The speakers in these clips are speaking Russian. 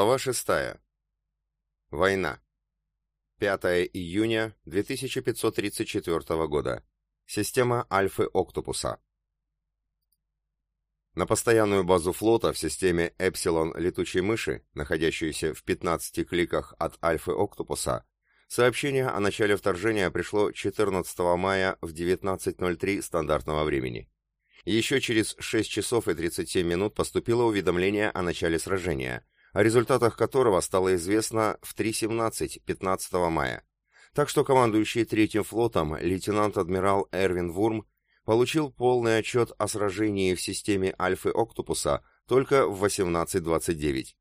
Глава 6. Война. 5 июня 2534 года. Система Альфы Октопуса. На постоянную базу флота в системе Эпсилон летучей мыши, находящуюся в 15 кликах от Альфы Октопуса, сообщение о начале вторжения пришло 14 мая в 19.03 стандартного времени. Еще через 6 часов и 37 минут поступило уведомление о начале сражения – о результатах которого стало известно в 3.17 15 мая. Так что командующий Третьим флотом лейтенант-адмирал Эрвин Вурм получил полный отчет о сражении в системе Альфы Октопуса только в 18.29.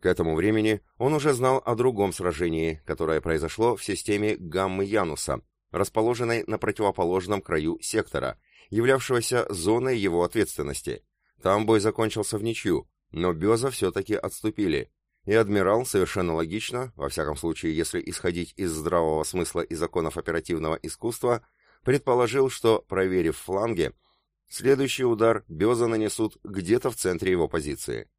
К этому времени он уже знал о другом сражении, которое произошло в системе Гаммы Януса, расположенной на противоположном краю сектора, являвшегося зоной его ответственности. Там бой закончился в ничью, но Беза все-таки отступили, и адмирал, совершенно логично, во всяком случае, если исходить из здравого смысла и законов оперативного искусства, предположил, что, проверив фланги, следующий удар Беза нанесут где-то в центре его позиции.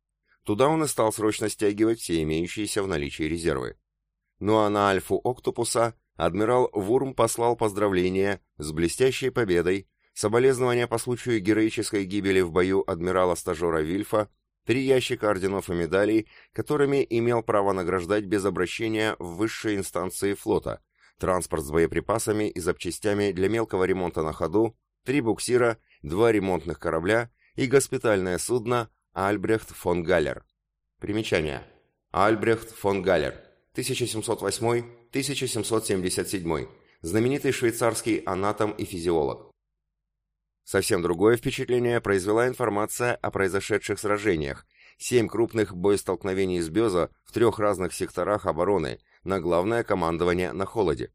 Туда он и стал срочно стягивать все имеющиеся в наличии резервы. Ну а на Альфу Октопуса адмирал Вурм послал поздравления с блестящей победой, соболезнования по случаю героической гибели в бою адмирала-стажера Вильфа три ящика орденов и медалей, которыми имел право награждать без обращения в высшие инстанции флота, транспорт с боеприпасами и запчастями для мелкого ремонта на ходу, три буксира, два ремонтных корабля и госпитальное судно Альбрехт фон Галлер. Примечание. Альбрехт фон Галлер, 1708-1777, знаменитый швейцарский анатом и физиолог. Совсем другое впечатление произвела информация о произошедших сражениях. Семь крупных боестолкновений с Беза в трех разных секторах обороны, на главное командование на холоде.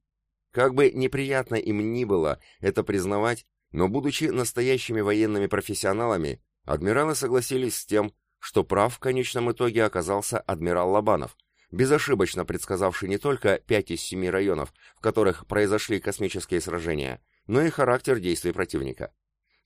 Как бы неприятно им ни было это признавать, но будучи настоящими военными профессионалами, адмиралы согласились с тем, что прав в конечном итоге оказался адмирал Лобанов, безошибочно предсказавший не только пять из семи районов, в которых произошли космические сражения, но и характер действий противника.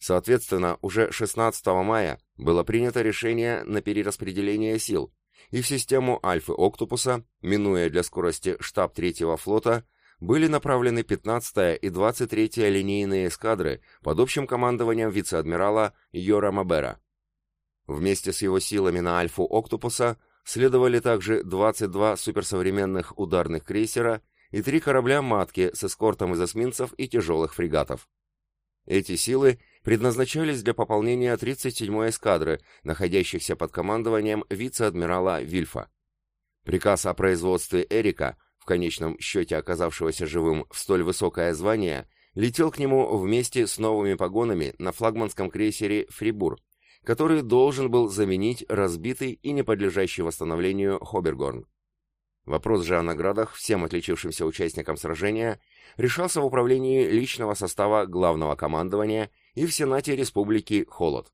Соответственно, уже 16 мая было принято решение на перераспределение сил, и в систему Альфы Октопуса, минуя для скорости штаб Третьего флота, были направлены 15-я и 23-я линейные эскадры под общим командованием вице-адмирала Йора Мабера. Вместе с его силами на Альфу Октопуса следовали также 22 суперсовременных ударных крейсера и три корабля-матки с эскортом из эсминцев и тяжелых фрегатов. Эти силы предназначались для пополнения 37-й эскадры, находящихся под командованием вице-адмирала Вильфа. Приказ о производстве Эрика, в конечном счете оказавшегося живым в столь высокое звание, летел к нему вместе с новыми погонами на флагманском крейсере «Фрибур», который должен был заменить разбитый и не подлежащий восстановлению Хобергорн. Вопрос же о наградах всем отличившимся участникам сражения решался в управлении личного состава главного командования и в Сенате Республики Холод.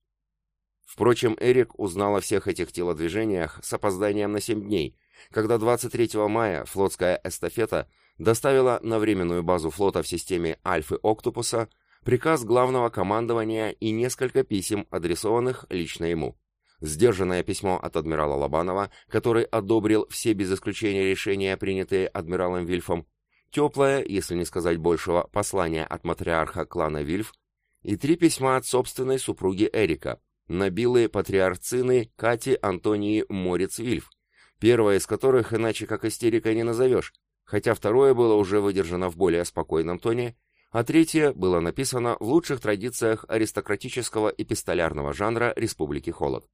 Впрочем, Эрик узнал о всех этих телодвижениях с опозданием на 7 дней, когда 23 мая флотская эстафета доставила на временную базу флота в системе Альфы Октопуса приказ главного командования и несколько писем, адресованных лично ему. Сдержанное письмо от адмирала Лобанова, который одобрил все без исключения решения, принятые адмиралом Вильфом, теплое, если не сказать большего, послание от матриарха клана Вильф и три письма от собственной супруги Эрика, набилые патриарцины Кати Антонии Морец-Вильф, первое из которых иначе как истерика не назовешь, хотя второе было уже выдержано в более спокойном тоне, а третье было написано в лучших традициях аристократического эпистолярного жанра Республики Холод.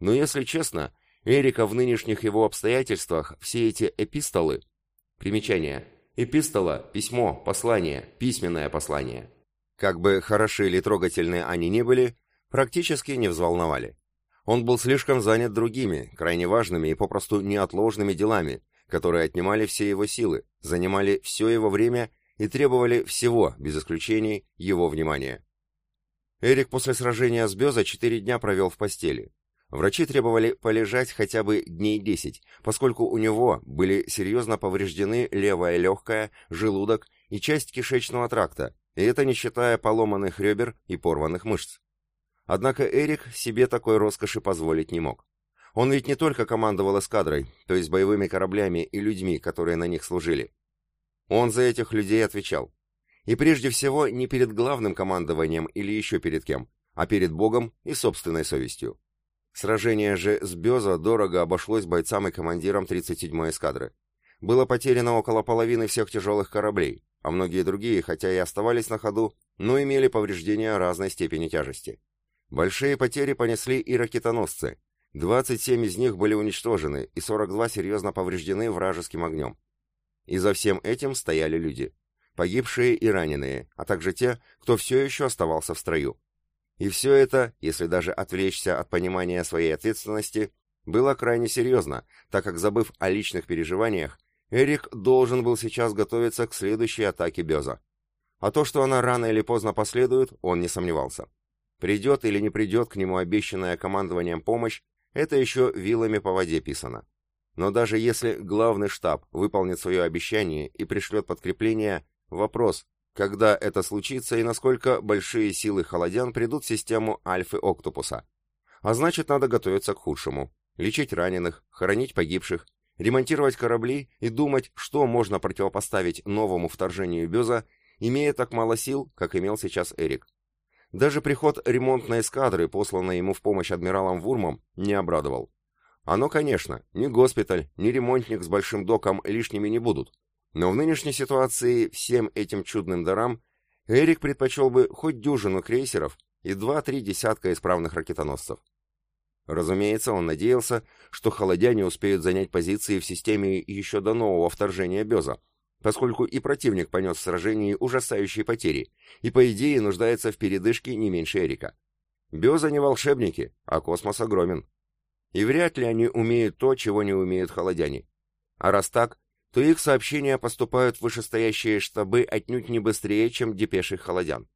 Но если честно, Эрика в нынешних его обстоятельствах все эти эпистолы... Примечание. Эпистола, письмо, послание, письменное послание. Как бы хороши или трогательны они ни были, практически не взволновали. Он был слишком занят другими, крайне важными и попросту неотложными делами, которые отнимали все его силы, занимали все его время и требовали всего, без исключений, его внимания. Эрик после сражения с Беза четыре дня провел в постели. Врачи требовали полежать хотя бы дней десять, поскольку у него были серьезно повреждены левая легкая, желудок и часть кишечного тракта, и это не считая поломанных ребер и порванных мышц. Однако Эрик себе такой роскоши позволить не мог. Он ведь не только командовал эскадрой, то есть боевыми кораблями и людьми, которые на них служили. Он за этих людей отвечал. И прежде всего не перед главным командованием или еще перед кем, а перед Богом и собственной совестью. Сражение же с Беза дорого обошлось бойцам и командирам 37-й эскадры. Было потеряно около половины всех тяжелых кораблей, а многие другие, хотя и оставались на ходу, но имели повреждения разной степени тяжести. Большие потери понесли и ракетоносцы, 27 из них были уничтожены и 42 серьезно повреждены вражеским огнем. И за всем этим стояли люди. Погибшие и раненые, а также те, кто все еще оставался в строю. И все это, если даже отвлечься от понимания своей ответственности, было крайне серьезно, так как, забыв о личных переживаниях, Эрик должен был сейчас готовиться к следующей атаке Беза. А то, что она рано или поздно последует, он не сомневался. Придет или не придет к нему обещанная командованием помощь, это еще вилами по воде писано. Но даже если главный штаб выполнит свое обещание и пришлет подкрепление, вопрос, когда это случится и насколько большие силы холодян придут в систему Альфы Октопуса. А значит, надо готовиться к худшему. Лечить раненых, хоронить погибших, ремонтировать корабли и думать, что можно противопоставить новому вторжению Беза, имея так мало сил, как имел сейчас Эрик. Даже приход ремонтной эскадры, посланной ему в помощь адмиралом Вурмом, не обрадовал. Оно, конечно, ни госпиталь, ни ремонтник с большим доком лишними не будут. Но в нынешней ситуации всем этим чудным дарам Эрик предпочел бы хоть дюжину крейсеров и два-три десятка исправных ракетоносцев. Разумеется, он надеялся, что холодяне успеют занять позиции в системе еще до нового вторжения Беза, поскольку и противник понес в сражении ужасающие потери, и по идее нуждается в передышке не меньше Эрика. Беза не волшебники, а космос огромен. И вряд ли они умеют то, чего не умеют холодяне. А раз так, то их сообщения поступают в вышестоящие штабы отнюдь не быстрее, чем депеши холодян.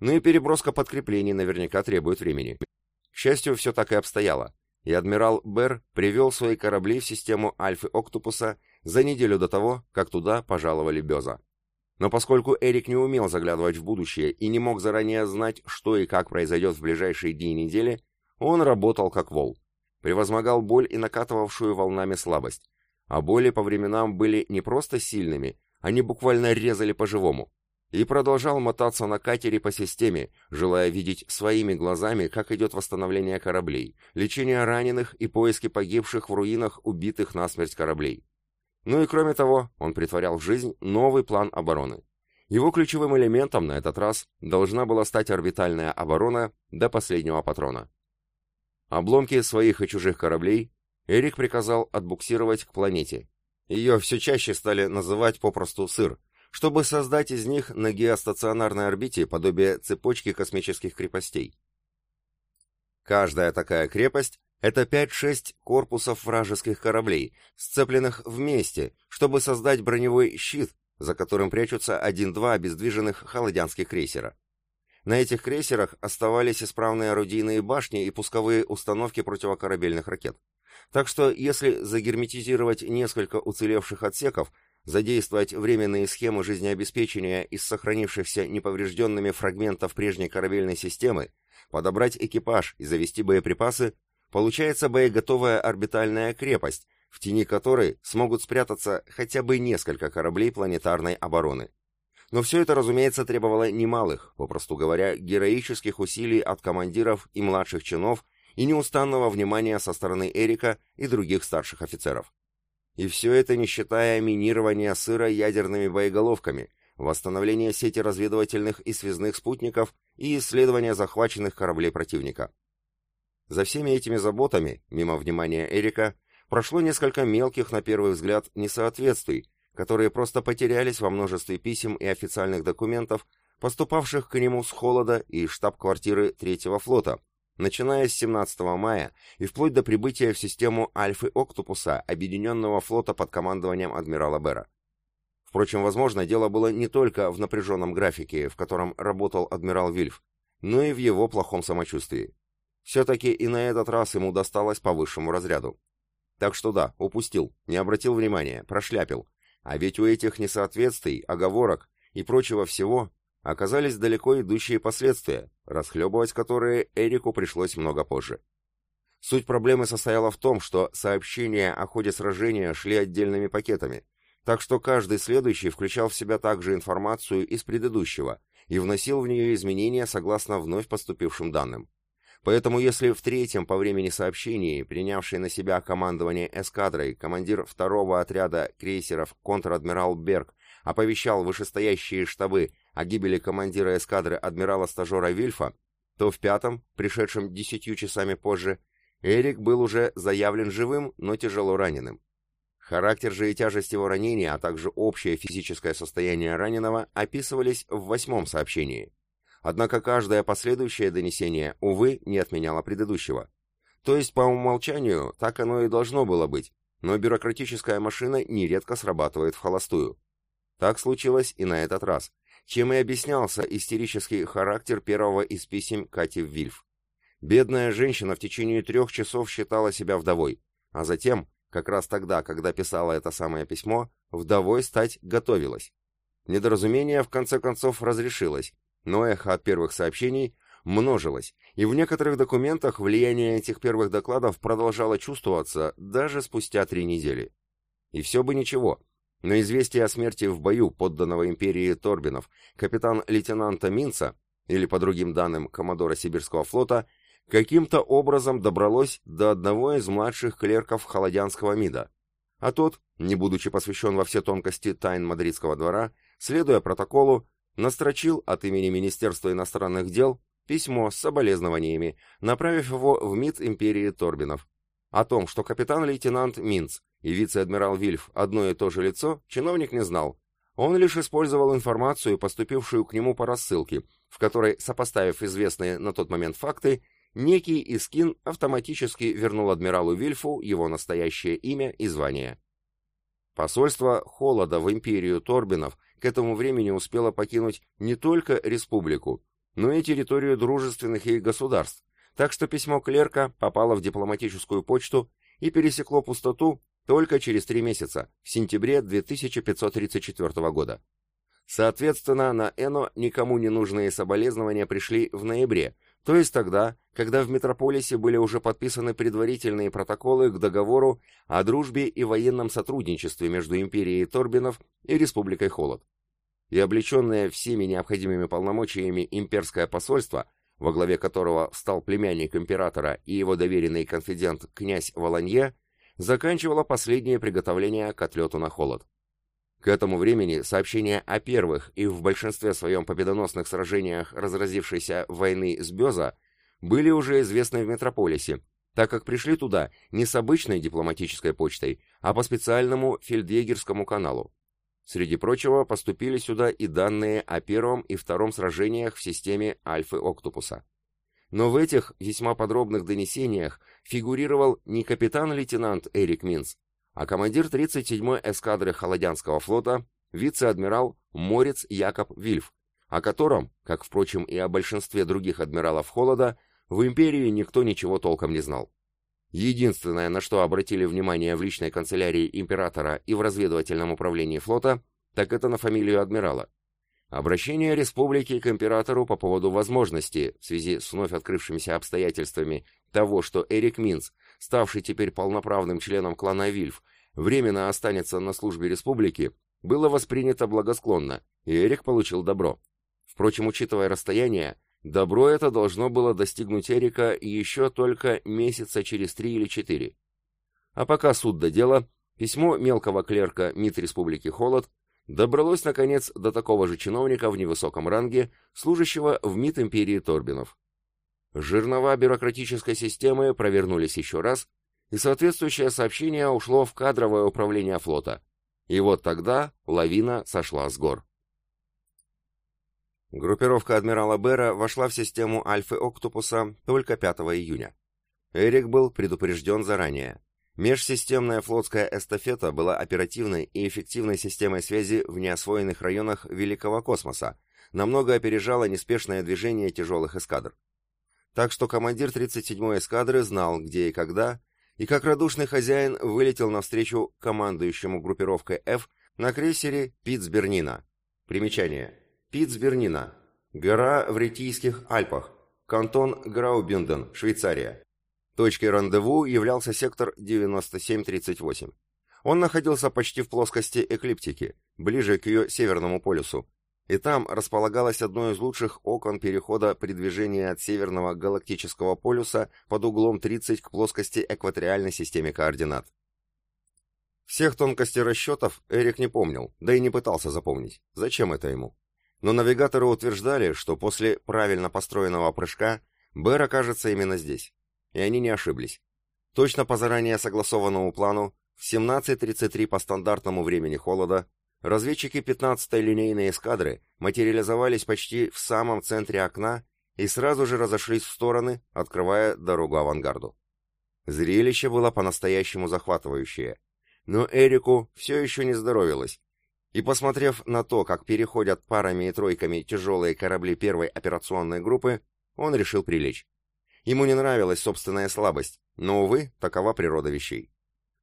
Ну и переброска подкреплений наверняка требует времени. К счастью, все так и обстояло, и адмирал Бер привел свои корабли в систему Альфы Октопуса за неделю до того, как туда пожаловали Беза. Но поскольку Эрик не умел заглядывать в будущее и не мог заранее знать, что и как произойдет в ближайшие дни и недели, он работал как вол. Превозмогал боль и накатывавшую волнами слабость. А боли по временам были не просто сильными, они буквально резали по-живому. И продолжал мотаться на катере по системе, желая видеть своими глазами, как идет восстановление кораблей, лечение раненых и поиски погибших в руинах убитых насмерть кораблей. Ну и кроме того, он притворял в жизнь новый план обороны. Его ключевым элементом на этот раз должна была стать орбитальная оборона до последнего патрона. Обломки своих и чужих кораблей Эрик приказал отбуксировать к планете. Ее все чаще стали называть попросту «сыр», чтобы создать из них на геостационарной орбите подобие цепочки космических крепостей. Каждая такая крепость это 5-6 корпусов вражеских кораблей, сцепленных вместе, чтобы создать броневой щит, за которым прячутся 1-2 обездвиженных холодянских крейсера. На этих крейсерах оставались исправные орудийные башни и пусковые установки противокорабельных ракет. Так что, если загерметизировать несколько уцелевших отсеков, задействовать временные схемы жизнеобеспечения из сохранившихся неповрежденными фрагментов прежней корабельной системы, подобрать экипаж и завести боеприпасы, Получается боеготовая орбитальная крепость, в тени которой смогут спрятаться хотя бы несколько кораблей планетарной обороны. Но все это, разумеется, требовало немалых, попросту говоря, героических усилий от командиров и младших чинов и неустанного внимания со стороны Эрика и других старших офицеров. И все это не считая минирования сыра ядерными боеголовками, восстановления сети разведывательных и связных спутников и исследования захваченных кораблей противника. За всеми этими заботами, мимо внимания Эрика, прошло несколько мелких, на первый взгляд, несоответствий, которые просто потерялись во множестве писем и официальных документов, поступавших к нему с холода и штаб-квартиры Третьего флота, начиная с 17 мая и вплоть до прибытия в систему Альфы Октопуса Объединенного флота под командованием адмирала Бера. Впрочем, возможно, дело было не только в напряженном графике, в котором работал адмирал Вильф, но и в его плохом самочувствии. Все-таки и на этот раз ему досталось по высшему разряду. Так что да, упустил, не обратил внимания, прошляпил. А ведь у этих несоответствий, оговорок и прочего всего оказались далеко идущие последствия, расхлебывать которые Эрику пришлось много позже. Суть проблемы состояла в том, что сообщения о ходе сражения шли отдельными пакетами, так что каждый следующий включал в себя также информацию из предыдущего и вносил в нее изменения согласно вновь поступившим данным. Поэтому если в третьем по времени сообщении, принявший на себя командование эскадрой, командир второго отряда крейсеров контр-адмирал Берг оповещал вышестоящие штабы о гибели командира эскадры адмирала-стажера Вильфа, то в пятом, пришедшем десятью часами позже, Эрик был уже заявлен живым, но тяжело раненым. Характер же и тяжесть его ранения, а также общее физическое состояние раненого описывались в восьмом сообщении. Однако каждое последующее донесение, увы, не отменяло предыдущего. То есть, по умолчанию, так оно и должно было быть, но бюрократическая машина нередко срабатывает в холостую. Так случилось и на этот раз, чем и объяснялся истерический характер первого из писем Кати Вильф. Бедная женщина в течение трех часов считала себя вдовой, а затем, как раз тогда, когда писала это самое письмо, вдовой стать готовилась. Недоразумение в конце концов разрешилось, но эхо от первых сообщений множилось, и в некоторых документах влияние этих первых докладов продолжало чувствоваться даже спустя три недели. И все бы ничего, но известие о смерти в бою подданного империи Торбинов капитан-лейтенанта Минца, или по другим данным коммодора Сибирского флота, каким-то образом добралось до одного из младших клерков Холодянского МИДа. А тот, не будучи посвящен во все тонкости тайн мадридского двора, следуя протоколу, настрочил от имени Министерства иностранных дел письмо с соболезнованиями, направив его в МИД империи Торбинов. О том, что капитан-лейтенант Минц и вице-адмирал Вильф одно и то же лицо, чиновник не знал. Он лишь использовал информацию, поступившую к нему по рассылке, в которой, сопоставив известные на тот момент факты, некий Искин автоматически вернул адмиралу Вильфу его настоящее имя и звание. Посольство Холода в империю Торбинов к этому времени успело покинуть не только республику, но и территорию дружественных ей государств, так что письмо клерка попало в дипломатическую почту и пересекло пустоту только через три месяца, в сентябре 2534 года. Соответственно, на Эно никому не нужные соболезнования пришли в ноябре, то есть тогда, когда в метрополисе были уже подписаны предварительные протоколы к договору о дружбе и военном сотрудничестве между империей Торбинов и Республикой Холод. И облеченное всеми необходимыми полномочиями имперское посольство, во главе которого стал племянник императора и его доверенный конфидент князь Воланье, заканчивало последнее приготовление к отлету на холод. К этому времени сообщения о первых и в большинстве своем победоносных сражениях разразившейся войны с Беза были уже известны в метрополисе, так как пришли туда не с обычной дипломатической почтой, а по специальному фельдъегерскому каналу. Среди прочего поступили сюда и данные о первом и втором сражениях в системе Альфы-Октопуса. Но в этих весьма подробных донесениях фигурировал не капитан-лейтенант Эрик Минц, а командир 37-й эскадры Холодянского флота, вице-адмирал Морец Якоб Вильф, о котором, как, впрочем, и о большинстве других адмиралов Холода, в империи никто ничего толком не знал. Единственное, на что обратили внимание в личной канцелярии императора и в разведывательном управлении флота, так это на фамилию адмирала. Обращение республики к императору по поводу возможности, в связи с вновь открывшимися обстоятельствами, того, что Эрик Минц ставший теперь полноправным членом клана Вильф, временно останется на службе республики, было воспринято благосклонно, и Эрик получил добро. Впрочем, учитывая расстояние, добро это должно было достигнуть Эрика еще только месяца через три или четыре. А пока суд до дела, письмо мелкого клерка МИД Республики Холод добралось, наконец, до такого же чиновника в невысоком ранге, служащего в МИД империи Торбинов. Жирнова бюрократической системы провернулись еще раз, и соответствующее сообщение ушло в кадровое управление флота. И вот тогда лавина сошла с гор. Группировка адмирала Бера вошла в систему Альфы Октопуса только 5 июня. Эрик был предупрежден заранее. Межсистемная флотская эстафета была оперативной и эффективной системой связи в неосвоенных районах Великого космоса, намного опережала неспешное движение тяжелых эскадр. Так что командир 37-й эскадры знал, где и когда, и как радушный хозяин вылетел навстречу командующему группировкой F на крейсере Питцбернина. Примечание. Питцбернина. Гора в Ретийских Альпах. Кантон Граубюнден, Швейцария. Точкой рандеву являлся сектор 9738. Он находился почти в плоскости эклиптики, ближе к ее северному полюсу, и там располагалось одно из лучших окон перехода при движении от северного галактического полюса под углом 30 к плоскости экваториальной системе координат. Всех тонкостей расчетов Эрик не помнил, да и не пытался запомнить. Зачем это ему? Но навигаторы утверждали, что после правильно построенного прыжка Бэр окажется именно здесь. И они не ошиблись. Точно по заранее согласованному плану, в 17.33 по стандартному времени холода, разведчики 15-й линейной эскадры материализовались почти в самом центре окна и сразу же разошлись в стороны, открывая дорогу авангарду. Зрелище было по-настоящему захватывающее. Но Эрику все еще не здоровилось, и, посмотрев на то, как переходят парами и тройками тяжелые корабли первой операционной группы, он решил прилечь. Ему не нравилась собственная слабость, но, увы, такова природа вещей.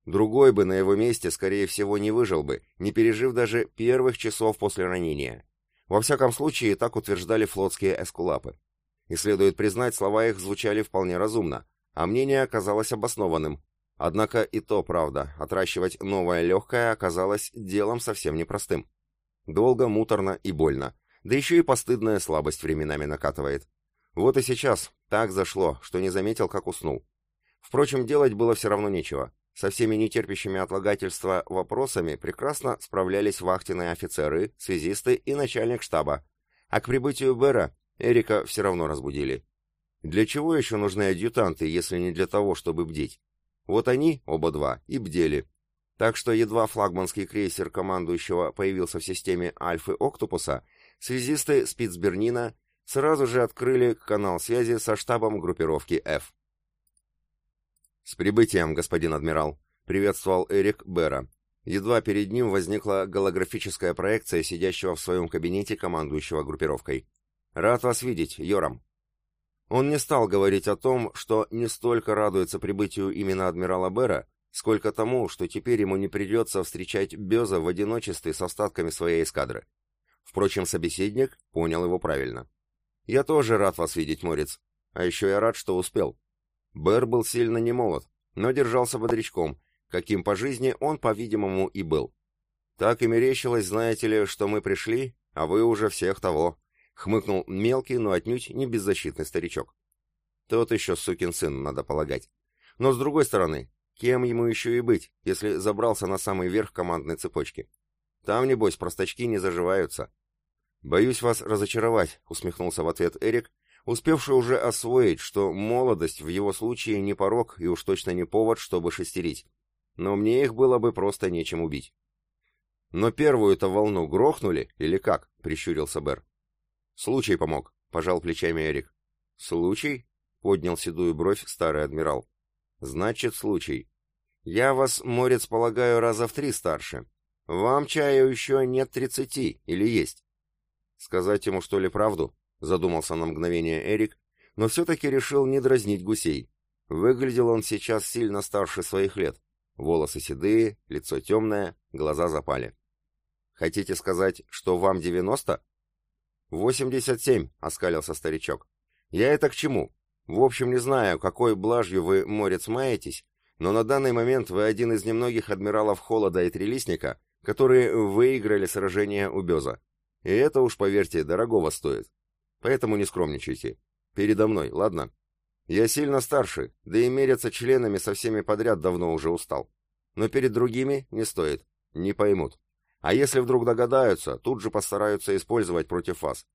Другой бы на его месте, скорее всего, не выжил бы, не пережив даже первых часов после ранения. Во всяком случае, так утверждали флотские эскулапы. И следует признать, слова их звучали вполне разумно, а мнение оказалось обоснованным, Однако и то правда, отращивать новое легкое оказалось делом совсем непростым. Долго, муторно и больно, да еще и постыдная слабость временами накатывает. Вот и сейчас так зашло, что не заметил, как уснул. Впрочем, делать было все равно нечего. Со всеми нетерпящими отлагательства вопросами прекрасно справлялись вахтенные офицеры, связисты и начальник штаба. А к прибытию Бера Эрика все равно разбудили. Для чего еще нужны адъютанты, если не для того, чтобы бдеть? Вот они, оба два, и бдели. Так что едва флагманский крейсер командующего появился в системе Альфы Октопуса, связисты Спицбернина сразу же открыли канал связи со штабом группировки F. «С прибытием, господин адмирал!» — приветствовал Эрик Бера. Едва перед ним возникла голографическая проекция сидящего в своем кабинете командующего группировкой. «Рад вас видеть, Йорам!» Он не стал говорить о том, что не столько радуется прибытию именно адмирала Бера, сколько тому, что теперь ему не придется встречать Беза в одиночестве с остатками своей эскадры. Впрочем, собеседник понял его правильно. «Я тоже рад вас видеть, Морец. А еще я рад, что успел». Бер был сильно не молод, но держался бодрячком, каким по жизни он, по-видимому, и был. Так и мерещилось, знаете ли, что мы пришли, а вы уже всех того. — хмыкнул мелкий, но отнюдь не беззащитный старичок. Тот еще сукин сын, надо полагать. Но с другой стороны, кем ему еще и быть, если забрался на самый верх командной цепочки? Там, небось, простачки не заживаются. «Боюсь вас разочаровать», — усмехнулся в ответ Эрик, успевший уже освоить, что молодость в его случае не порог и уж точно не повод, чтобы шестерить. Но мне их было бы просто нечем убить. «Но первую-то волну грохнули, или как?» — прищурился Бер. «Случай помог», — пожал плечами Эрик. «Случай?» — поднял седую бровь старый адмирал. «Значит, случай. Я вас, морец, полагаю, раза в три старше. Вам чаю еще нет тридцати, или есть?» «Сказать ему, что ли, правду?» — задумался на мгновение Эрик, но все-таки решил не дразнить гусей. Выглядел он сейчас сильно старше своих лет. Волосы седые, лицо темное, глаза запали. «Хотите сказать, что вам девяносто?» «Восемьдесят семь», — оскалился старичок. «Я это к чему? В общем, не знаю, какой блажью вы, морец, маетесь, но на данный момент вы один из немногих адмиралов Холода и Трелисника, которые выиграли сражение у Беза. И это уж, поверьте, дорогого стоит. Поэтому не скромничайте. Передо мной, ладно? Я сильно старше, да и меряться членами со всеми подряд давно уже устал. Но перед другими не стоит, не поймут. А если вдруг догадаются, тут же постараются использовать против вас.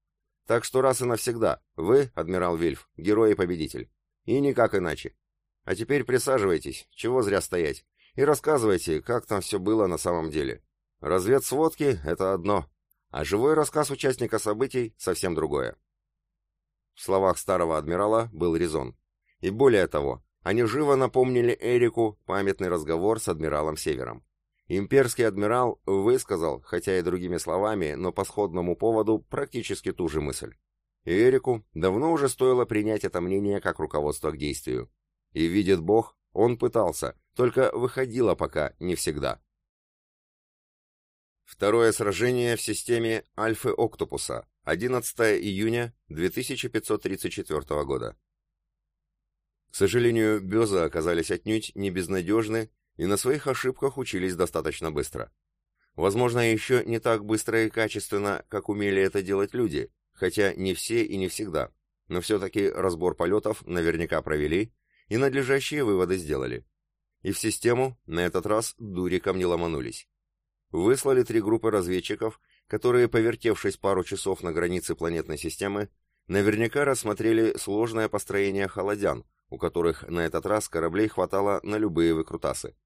Так что раз и навсегда, вы, адмирал Вильф, герой и победитель. И никак иначе. А теперь присаживайтесь, чего зря стоять, и рассказывайте, как там все было на самом деле. Разведсводки — это одно, а живой рассказ участника событий — совсем другое. В словах старого адмирала был резон. И более того, они живо напомнили Эрику памятный разговор с адмиралом Севером. Имперский адмирал высказал, хотя и другими словами, но по сходному поводу, практически ту же мысль. И Эрику давно уже стоило принять это мнение как руководство к действию. И видит Бог, он пытался, только выходило пока не всегда. Второе сражение в системе Альфы Октопуса, 11 июня 2534 года. К сожалению, Беза оказались отнюдь не безнадежны и на своих ошибках учились достаточно быстро. Возможно, еще не так быстро и качественно, как умели это делать люди, хотя не все и не всегда, но все-таки разбор полетов наверняка провели и надлежащие выводы сделали. И в систему на этот раз дуриком не ломанулись. Выслали три группы разведчиков, которые, повертевшись пару часов на границе планетной системы, наверняка рассмотрели сложное построение холодян, у которых на этот раз кораблей хватало на любые выкрутасы.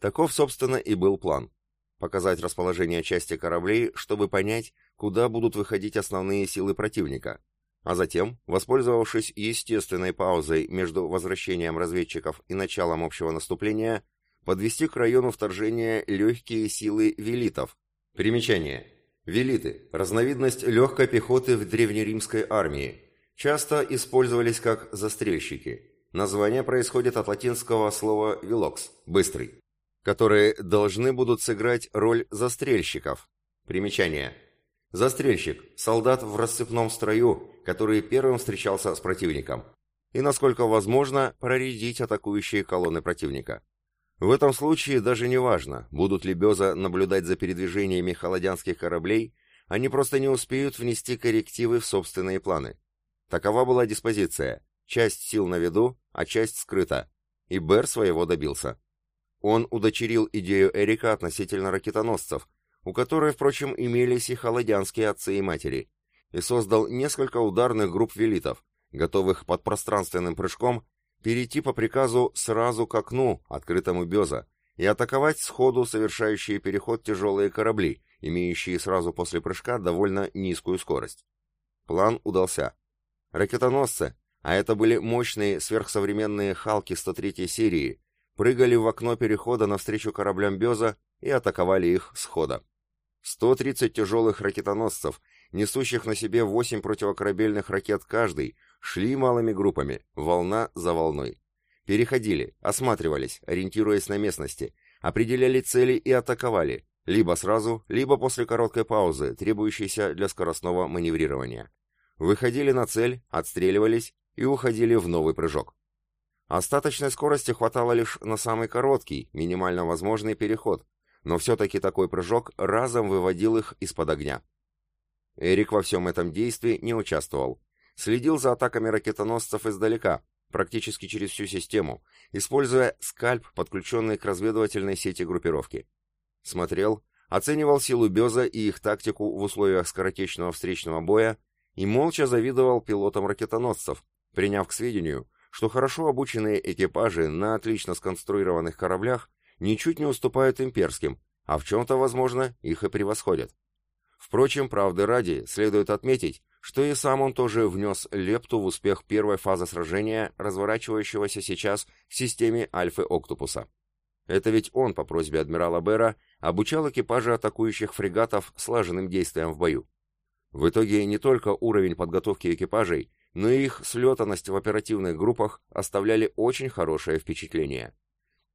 Таков, собственно, и был план. Показать расположение части кораблей, чтобы понять, куда будут выходить основные силы противника, а затем, воспользовавшись естественной паузой между возвращением разведчиков и началом общего наступления, подвести к району вторжения легкие силы велитов. Примечание. Велиты – разновидность легкой пехоты в древнеримской армии. Часто использовались как застрельщики. Название происходит от латинского слова «велокс» – «быстрый», которые должны будут сыграть роль застрельщиков. Примечание. Застрельщик – солдат в рассыпном строю, который первым встречался с противником. И, насколько возможно, проредить атакующие колонны противника. В этом случае даже не важно, будут ли Беза наблюдать за передвижениями холодянских кораблей, они просто не успеют внести коррективы в собственные планы. Такова была диспозиция. Часть сил на виду, а часть скрыта. И Бер своего добился. Он удочерил идею Эрика относительно ракетоносцев, у которой, впрочем, имелись и холодянские отцы и матери, и создал несколько ударных групп велитов, готовых под пространственным прыжком перейти по приказу сразу к окну, открытому Беза, и атаковать сходу совершающие переход тяжелые корабли, имеющие сразу после прыжка довольно низкую скорость. План удался. Ракетоносцы, а это были мощные сверхсовременные «Халки» 103 серии, прыгали в окно перехода навстречу кораблям Беза и атаковали их схода. 130 тяжелых ракетоносцев, несущих на себе 8 противокорабельных ракет каждый, шли малыми группами, волна за волной. Переходили, осматривались, ориентируясь на местности, определяли цели и атаковали, либо сразу, либо после короткой паузы, требующейся для скоростного маневрирования. Выходили на цель, отстреливались и уходили в новый прыжок. Остаточной скорости хватало лишь на самый короткий, минимально возможный переход, но все-таки такой прыжок разом выводил их из-под огня. Эрик во всем этом действии не участвовал. Следил за атаками ракетоносцев издалека, практически через всю систему, используя скальп, подключенный к разведывательной сети группировки. Смотрел, оценивал силу Беза и их тактику в условиях скоротечного встречного боя и молча завидовал пилотам ракетоносцев, приняв к сведению, что хорошо обученные экипажи на отлично сконструированных кораблях ничуть не уступают имперским, а в чем-то, возможно, их и превосходят. Впрочем, правды ради, следует отметить, что и сам он тоже внес лепту в успех первой фазы сражения, разворачивающегося сейчас в системе Альфы Октопуса. Это ведь он, по просьбе адмирала Бера, обучал экипажи атакующих фрегатов слаженным действиям в бою. В итоге не только уровень подготовки экипажей, но их слетанность в оперативных группах оставляли очень хорошее впечатление.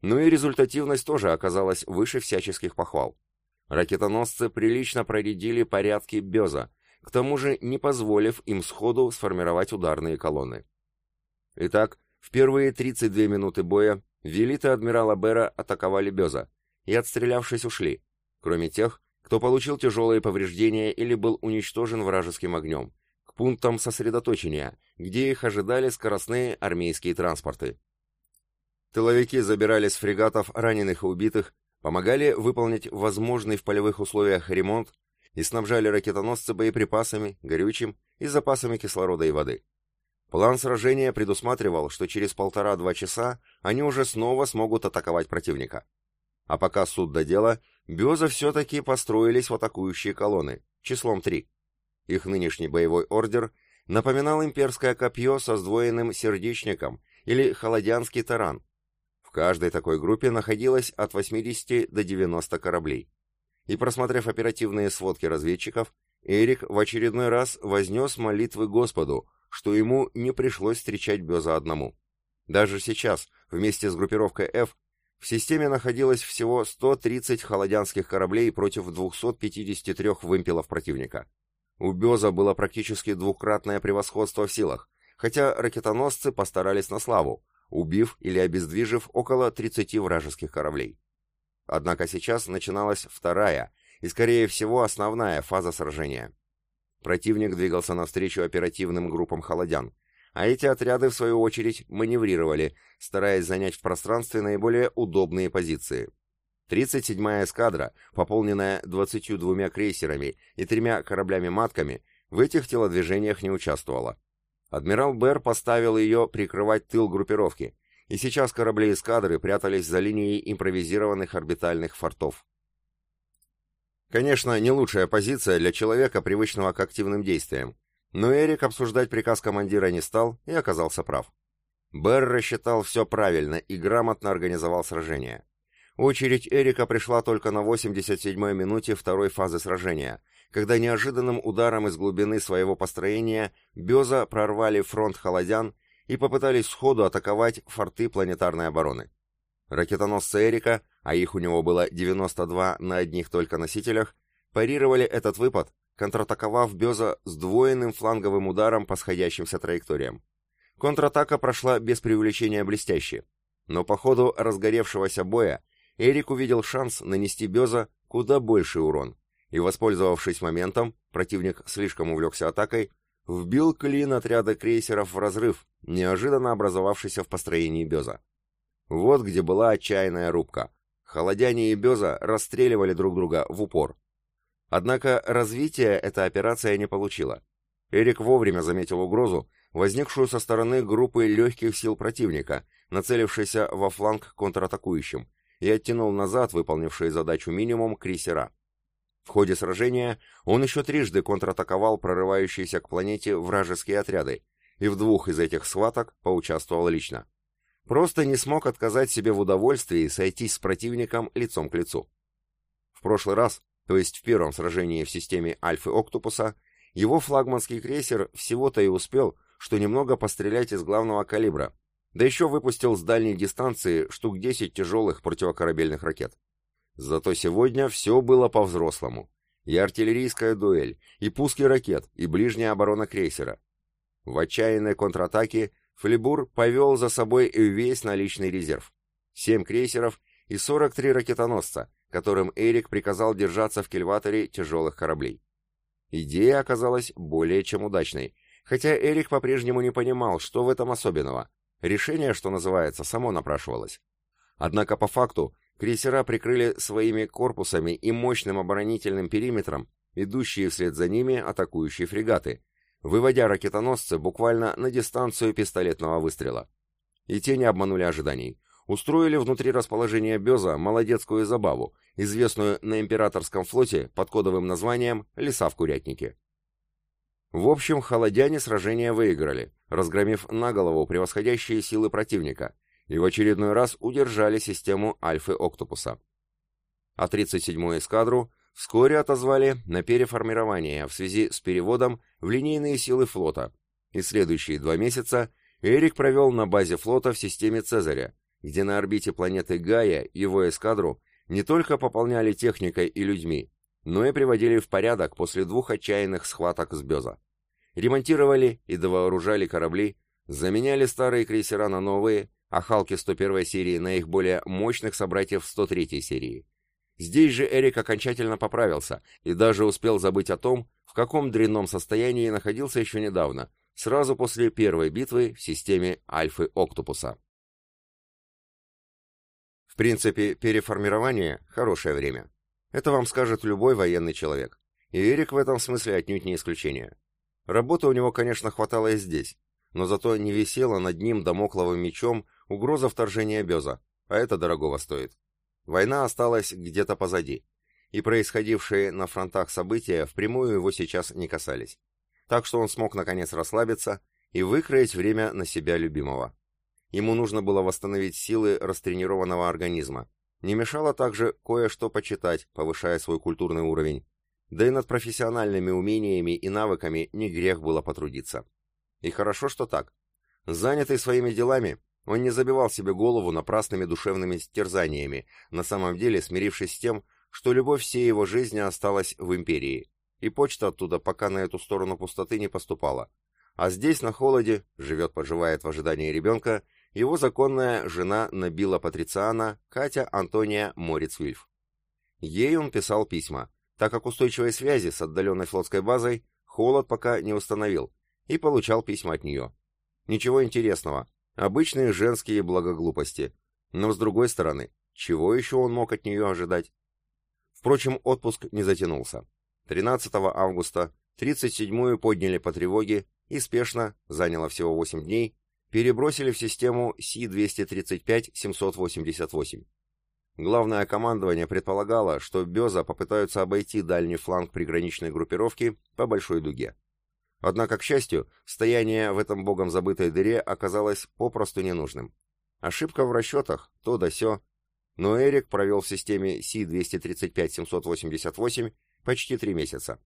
Ну и результативность тоже оказалась выше всяческих похвал. Ракетоносцы прилично проредили порядки Беза, к тому же не позволив им сходу сформировать ударные колонны. Итак, в первые 32 минуты боя велиты адмирала Бера атаковали Беза и, отстрелявшись, ушли, кроме тех, кто получил тяжелые повреждения или был уничтожен вражеским огнем, к пунктам сосредоточения, где их ожидали скоростные армейские транспорты. Тыловики забирали с фрегатов раненых и убитых, помогали выполнить возможный в полевых условиях ремонт и снабжали ракетоносцы боеприпасами, горючим и запасами кислорода и воды. План сражения предусматривал, что через полтора-два часа они уже снова смогут атаковать противника. А пока суд до дела, Беза все-таки построились в атакующие колонны, числом три. Их нынешний боевой ордер напоминал имперское копье со сдвоенным сердечником или холодянский таран, каждой такой группе находилось от 80 до 90 кораблей. И просмотрев оперативные сводки разведчиков, Эрик в очередной раз вознес молитвы Господу, что ему не пришлось встречать Беза одному. Даже сейчас, вместе с группировкой F, в системе находилось всего 130 холодянских кораблей против 253 вымпелов противника. У Беза было практически двукратное превосходство в силах, хотя ракетоносцы постарались на славу, убив или обездвижив около 30 вражеских кораблей. Однако сейчас начиналась вторая и, скорее всего, основная фаза сражения. Противник двигался навстречу оперативным группам холодян, а эти отряды, в свою очередь, маневрировали, стараясь занять в пространстве наиболее удобные позиции. 37-я эскадра, пополненная 22 крейсерами и тремя кораблями-матками, в этих телодвижениях не участвовала. Адмирал Бэр поставил ее прикрывать тыл группировки, и сейчас корабли эскадры прятались за линией импровизированных орбитальных фортов. Конечно, не лучшая позиция для человека, привычного к активным действиям, но Эрик обсуждать приказ командира не стал и оказался прав. Берр рассчитал все правильно и грамотно организовал сражение. Очередь Эрика пришла только на 87-й минуте второй фазы сражения, когда неожиданным ударом из глубины своего построения Беза прорвали фронт холодян и попытались сходу атаковать форты планетарной обороны. Ракетоносцы Эрика, а их у него было 92 на одних только носителях, парировали этот выпад, контратаковав Беза сдвоенным фланговым ударом по сходящимся траекториям. Контратака прошла без преувеличения блестяще, но по ходу разгоревшегося боя Эрик увидел шанс нанести Беза куда больший урон, и, воспользовавшись моментом, противник слишком увлекся атакой, вбил клин отряда крейсеров в разрыв, неожиданно образовавшийся в построении Беза. Вот где была отчаянная рубка. Холодяне и Беза расстреливали друг друга в упор. Однако развития эта операция не получила. Эрик вовремя заметил угрозу, возникшую со стороны группы легких сил противника, нацелившейся во фланг контратакующим, и оттянул назад выполнившие задачу минимум крейсера. В ходе сражения он еще трижды контратаковал прорывающиеся к планете вражеские отряды, и в двух из этих схваток поучаствовал лично. Просто не смог отказать себе в удовольствии сойтись с противником лицом к лицу. В прошлый раз, то есть в первом сражении в системе Альфы Октопуса, его флагманский крейсер всего-то и успел, что немного пострелять из главного калибра, да еще выпустил с дальней дистанции штук 10 тяжелых противокорабельных ракет. Зато сегодня все было по-взрослому. И артиллерийская дуэль, и пуски ракет, и ближняя оборона крейсера. В отчаянной контратаке Флебур повел за собой весь наличный резерв. Семь крейсеров и 43 ракетоносца, которым Эрик приказал держаться в кильваторе тяжелых кораблей. Идея оказалась более чем удачной, хотя Эрик по-прежнему не понимал, что в этом особенного. Решение, что называется, само напрашивалось. Однако по факту крейсера прикрыли своими корпусами и мощным оборонительным периметром идущие вслед за ними атакующие фрегаты, выводя ракетоносцы буквально на дистанцию пистолетного выстрела. И те не обманули ожиданий. Устроили внутри расположения Беза молодецкую забаву, известную на императорском флоте под кодовым названием «Леса в Курятнике». В общем, холодяне сражение выиграли, разгромив на голову превосходящие силы противника, и в очередной раз удержали систему Альфы Октопуса. А 37-ю эскадру вскоре отозвали на переформирование в связи с переводом в линейные силы флота, и следующие два месяца Эрик провел на базе флота в системе Цезаря, где на орбите планеты Гая его эскадру не только пополняли техникой и людьми, но и приводили в порядок после двух отчаянных схваток с Беза. Ремонтировали и довооружали корабли, заменяли старые крейсера на новые, а Халки 101 серии на их более мощных собратьев 103 серии. Здесь же Эрик окончательно поправился и даже успел забыть о том, в каком дрянном состоянии находился еще недавно, сразу после первой битвы в системе Альфы Октопуса. В принципе, переформирование – хорошее время. Это вам скажет любой военный человек. И Эрик в этом смысле отнюдь не исключение. Работы у него, конечно, хватало и здесь, но зато не висела над ним домокловым мечом угроза вторжения Беза, а это дорогого стоит. Война осталась где-то позади, и происходившие на фронтах события впрямую его сейчас не касались. Так что он смог наконец расслабиться и выкроить время на себя любимого. Ему нужно было восстановить силы растренированного организма. Не мешало также кое-что почитать, повышая свой культурный уровень. Да и над профессиональными умениями и навыками не грех было потрудиться. И хорошо, что так. Занятый своими делами, он не забивал себе голову напрасными душевными стерзаниями, на самом деле смирившись с тем, что любовь всей его жизни осталась в империи, и почта оттуда пока на эту сторону пустоты не поступала. А здесь, на холоде, живет-поживает в ожидании ребенка, его законная жена Набила Патрициана Катя Антония Морицвильф. Ей он писал письма, так как устойчивой связи с отдаленной флотской базой Холод пока не установил, и получал письма от нее. Ничего интересного, обычные женские благоглупости. Но с другой стороны, чего еще он мог от нее ожидать? Впрочем, отпуск не затянулся. 13 августа 37-ю подняли по тревоге и спешно, заняло всего 8 дней, перебросили в систему Си-235-788. Главное командование предполагало, что Беза попытаются обойти дальний фланг приграничной группировки по большой дуге. Однако, к счастью, стояние в этом богом забытой дыре оказалось попросту ненужным. Ошибка в расчетах, то да сё. Но Эрик провел в системе Си-235-788 почти три месяца.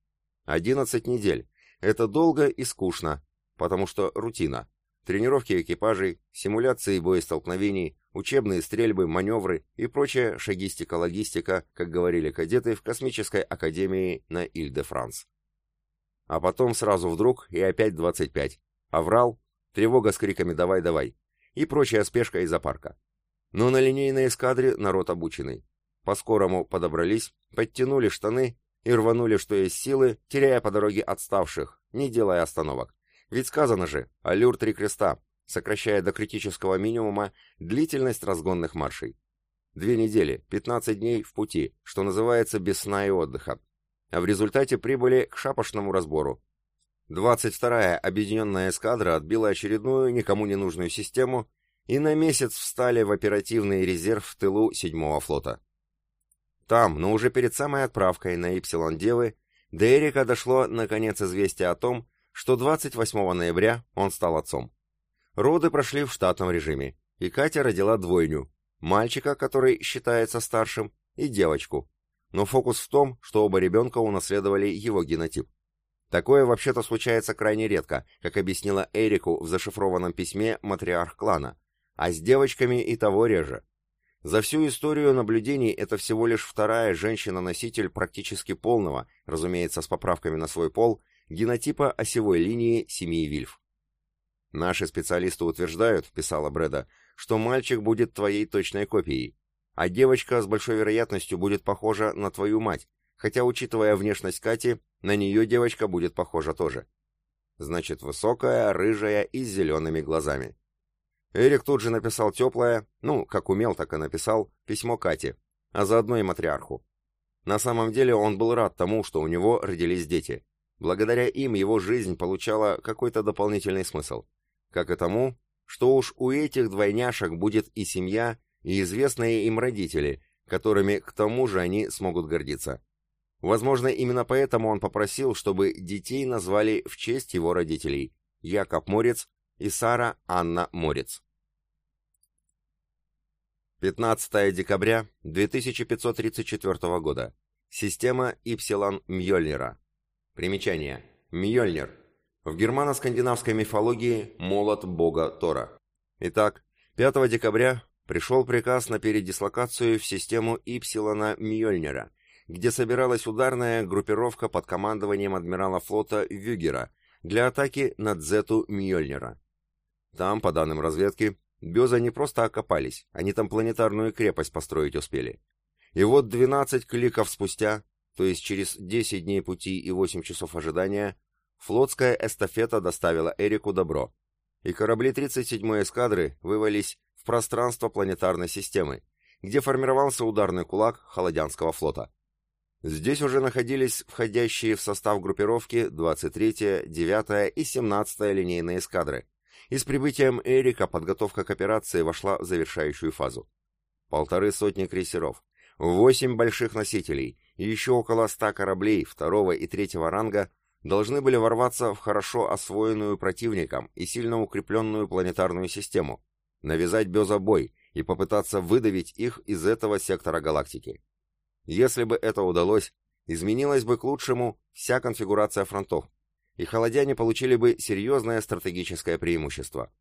11 недель. Это долго и скучно, потому что рутина. Тренировки экипажей, симуляции боестолкновений, учебные стрельбы, маневры и прочая шагистика-логистика, как говорили кадеты в космической академии на Иль-де-Франс. А потом сразу вдруг и опять 25. Аврал, тревога с криками «давай, давай» и прочая спешка из-за парка. Но на линейной эскадре народ обученный. По-скорому подобрались, подтянули штаны и рванули, что есть силы, теряя по дороге отставших, не делая остановок. Ведь сказано же, аллюр три креста, сокращая до критического минимума длительность разгонных маршей. Две недели, 15 дней в пути, что называется без сна и отдыха а в результате прибыли к шапошному разбору. 22-я объединенная эскадра отбила очередную никому не нужную систему и на месяц встали в оперативный резерв в тылу 7-го флота. Там, но уже перед самой отправкой на Ипсилон-Девы, до Эрика дошло наконец известие о том, что 28 ноября он стал отцом. Роды прошли в штатном режиме, и Катя родила двойню, мальчика, который считается старшим, и девочку, но фокус в том, что оба ребенка унаследовали его генотип. Такое вообще-то случается крайне редко, как объяснила Эрику в зашифрованном письме матриарх клана, а с девочками и того реже. За всю историю наблюдений это всего лишь вторая женщина-носитель практически полного, разумеется, с поправками на свой пол, генотипа осевой линии семьи Вильф. «Наши специалисты утверждают, — писала Бреда, — что мальчик будет твоей точной копией, а девочка с большой вероятностью будет похожа на твою мать, хотя, учитывая внешность Кати, на нее девочка будет похожа тоже. Значит, высокая, рыжая и с зелеными глазами. Эрик тут же написал теплое, ну, как умел, так и написал, письмо Кате, а заодно и матриарху. На самом деле он был рад тому, что у него родились дети. Благодаря им его жизнь получала какой-то дополнительный смысл. Как и тому, что уж у этих двойняшек будет и семья, и известные им родители, которыми к тому же они смогут гордиться. Возможно, именно поэтому он попросил, чтобы детей назвали в честь его родителей – Якоб Морец и Сара Анна Морец. 15 декабря 2534 года. Система Ипсилон Мьёльнира. Примечание. Мьёльнир. В германо-скандинавской мифологии молот бога Тора. Итак, 5 декабря пришел приказ на передислокацию в систему Ипсилона Мьёльнира, где собиралась ударная группировка под командованием адмирала флота Вюгера для атаки на Дзету Мьёльнира. Там, по данным разведки, Бёза не просто окопались, они там планетарную крепость построить успели. И вот 12 кликов спустя, то есть через 10 дней пути и 8 часов ожидания, флотская эстафета доставила Эрику добро, и корабли 37-й эскадры вывались пространство планетарной системы, где формировался ударный кулак Холодянского флота. Здесь уже находились входящие в состав группировки 23-я, 9-я и 17-я линейные эскадры, и с прибытием Эрика подготовка к операции вошла в завершающую фазу. Полторы сотни крейсеров, восемь больших носителей еще около ста кораблей второго и третьего ранга должны были ворваться в хорошо освоенную противником и сильно укрепленную планетарную систему, навязать Безобой и попытаться выдавить их из этого сектора галактики. Если бы это удалось, изменилась бы к лучшему вся конфигурация фронтов, и холодяне получили бы серьезное стратегическое преимущество.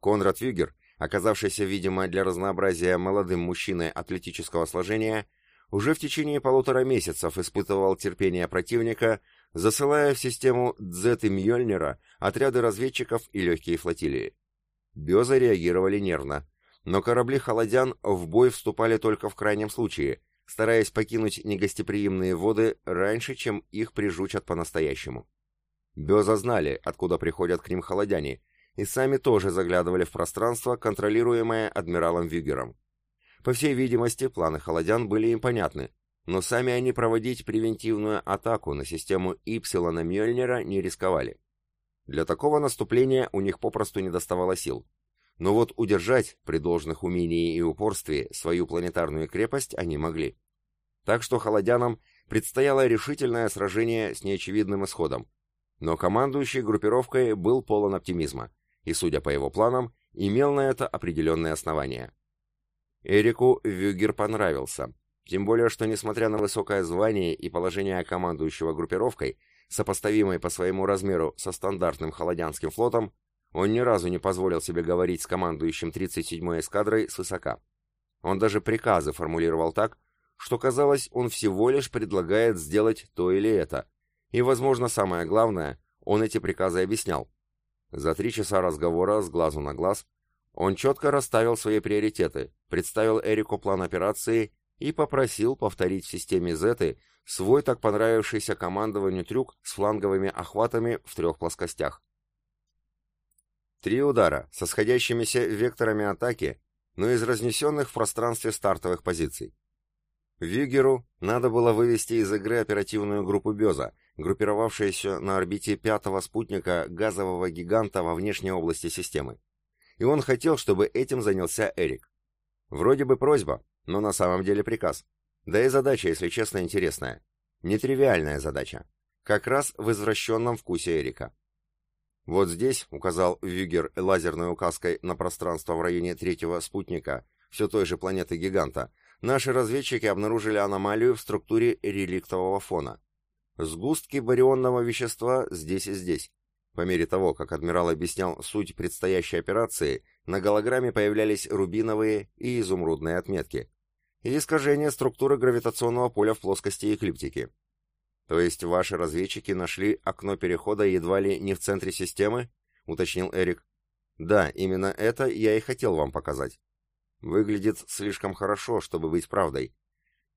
Конрад Вюгер, оказавшийся, видимо, для разнообразия молодым мужчиной атлетического сложения, уже в течение полутора месяцев испытывал терпение противника, засылая в систему Дзет и Мьёльнира отряды разведчиков и легкие флотилии. Безы реагировали нервно, но корабли холодян в бой вступали только в крайнем случае, стараясь покинуть негостеприимные воды раньше, чем их прижучат по-настоящему. Беза знали, откуда приходят к ним холодяне, и сами тоже заглядывали в пространство, контролируемое адмиралом Вюгером. По всей видимости, планы холодян были им понятны, но сами они проводить превентивную атаку на систему Ипсилона Мьёльнира не рисковали. Для такого наступления у них попросту не доставало сил. Но вот удержать, при должных умении и упорстве, свою планетарную крепость они могли. Так что холодянам предстояло решительное сражение с неочевидным исходом. Но командующий группировкой был полон оптимизма, и, судя по его планам, имел на это определенные основания. Эрику Вюгер понравился, тем более, что, несмотря на высокое звание и положение командующего группировкой, сопоставимой по своему размеру со стандартным холодянским флотом, он ни разу не позволил себе говорить с командующим 37-й эскадрой свысока. Он даже приказы формулировал так, что казалось, он всего лишь предлагает сделать то или это. И, возможно, самое главное, он эти приказы объяснял. За три часа разговора с глазу на глаз он четко расставил свои приоритеты, представил Эрику план операции и попросил повторить в системе Зеты свой так понравившийся командованию трюк с фланговыми охватами в трех плоскостях. Три удара со сходящимися векторами атаки, но из разнесенных в пространстве стартовых позиций. Вигеру надо было вывести из игры оперативную группу Беза, группировавшуюся на орбите пятого спутника газового гиганта во внешней области системы. И он хотел, чтобы этим занялся Эрик. Вроде бы просьба, но на самом деле приказ. Да и задача, если честно, интересная. Нетривиальная задача. Как раз в извращенном вкусе Эрика. Вот здесь, указал Вюгер лазерной указкой на пространство в районе третьего спутника, все той же планеты-гиганта, наши разведчики обнаружили аномалию в структуре реликтового фона. Сгустки барионного вещества здесь и здесь. По мере того, как адмирал объяснял суть предстоящей операции, на голограмме появлялись рубиновые и изумрудные отметки. И искажение структуры гравитационного поля в плоскости эклиптики. То есть ваши разведчики нашли окно перехода едва ли не в центре системы? уточнил Эрик. Да, именно это я и хотел вам показать. Выглядит слишком хорошо, чтобы быть правдой.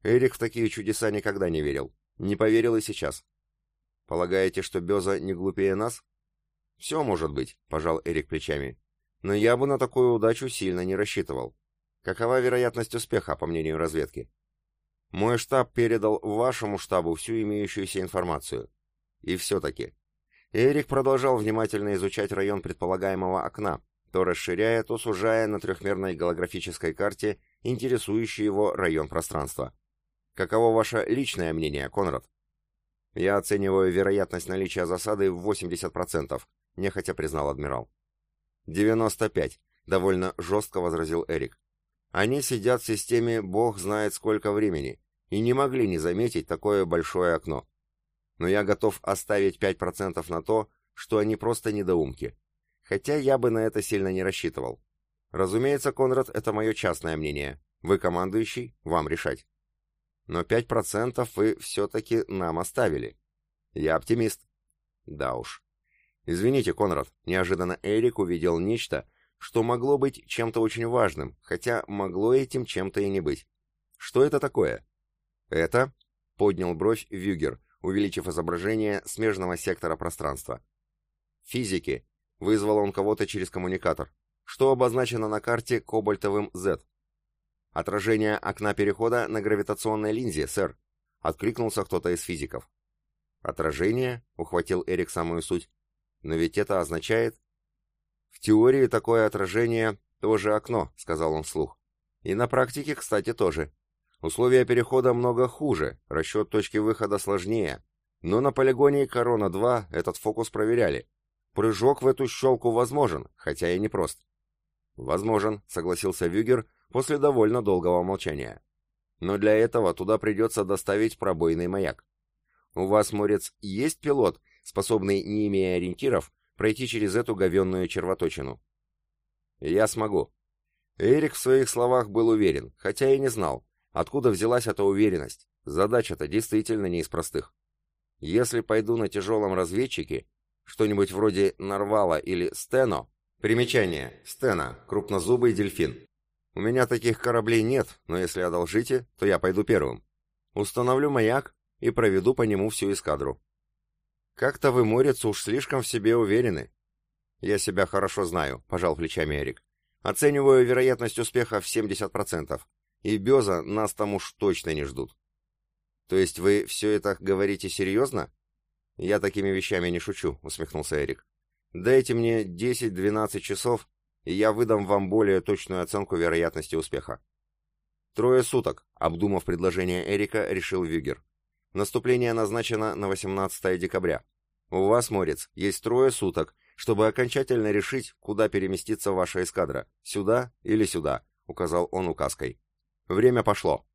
Эрик в такие чудеса никогда не верил. Не поверил и сейчас. Полагаете, что Беза не глупее нас? Все может быть, пожал Эрик плечами. Но я бы на такую удачу сильно не рассчитывал. Какова вероятность успеха, по мнению разведки? Мой штаб передал вашему штабу всю имеющуюся информацию. И все-таки. Эрик продолжал внимательно изучать район предполагаемого окна, то расширяя, то сужая на трехмерной голографической карте интересующий его район пространства. Каково ваше личное мнение, Конрад? Я оцениваю вероятность наличия засады в 80%, нехотя признал адмирал. 95, довольно жестко возразил Эрик. Они сидят в системе бог знает сколько времени, и не могли не заметить такое большое окно. Но я готов оставить 5% на то, что они просто недоумки. Хотя я бы на это сильно не рассчитывал. Разумеется, Конрад, это мое частное мнение. Вы командующий, вам решать. Но 5% вы все-таки нам оставили. Я оптимист. Да уж. Извините, Конрад, неожиданно Эрик увидел нечто, что могло быть чем-то очень важным, хотя могло этим чем-то и не быть. Что это такое? «Это?» — поднял бровь Вюгер, увеличив изображение смежного сектора пространства. «Физики!» — вызвал он кого-то через коммуникатор. «Что обозначено на карте кобальтовым Z?» «Отражение окна перехода на гравитационной линзе, сэр», — откликнулся кто-то из физиков. «Отражение?» — ухватил Эрик самую суть. «Но ведь это означает...» «В теории такое отражение тоже окно», — сказал он вслух. «И на практике, кстати, тоже. Условия перехода много хуже, расчет точки выхода сложнее. Но на полигоне Корона-2 этот фокус проверяли. Прыжок в эту щелку возможен, хотя и непрост. «Возможен», — согласился Вюгер после довольно долгого молчания. «Но для этого туда придется доставить пробойный маяк. У вас, Морец, есть пилот, способный, не имея ориентиров, пройти через эту говенную червоточину?» «Я смогу». Эрик в своих словах был уверен, хотя и не знал, Откуда взялась эта уверенность? Задача-то действительно не из простых. Если пойду на тяжелом разведчике, что-нибудь вроде Нарвала или Стено, Примечание. Стена. Крупнозубый дельфин. У меня таких кораблей нет, но если одолжите, то я пойду первым. Установлю маяк и проведу по нему всю эскадру. Как-то вы, морец, уж слишком в себе уверены. Я себя хорошо знаю, пожал плечами Эрик. Оцениваю вероятность успеха в 70%. И Беза нас там уж точно не ждут. То есть вы все это говорите серьезно? Я такими вещами не шучу, усмехнулся Эрик. Дайте мне 10-12 часов, и я выдам вам более точную оценку вероятности успеха. Трое суток, обдумав предложение Эрика, решил Вюгер. Наступление назначено на 18 декабря. У вас, Морец, есть трое суток, чтобы окончательно решить, куда переместится ваша эскадра, сюда или сюда, указал он указкой. Время пошло.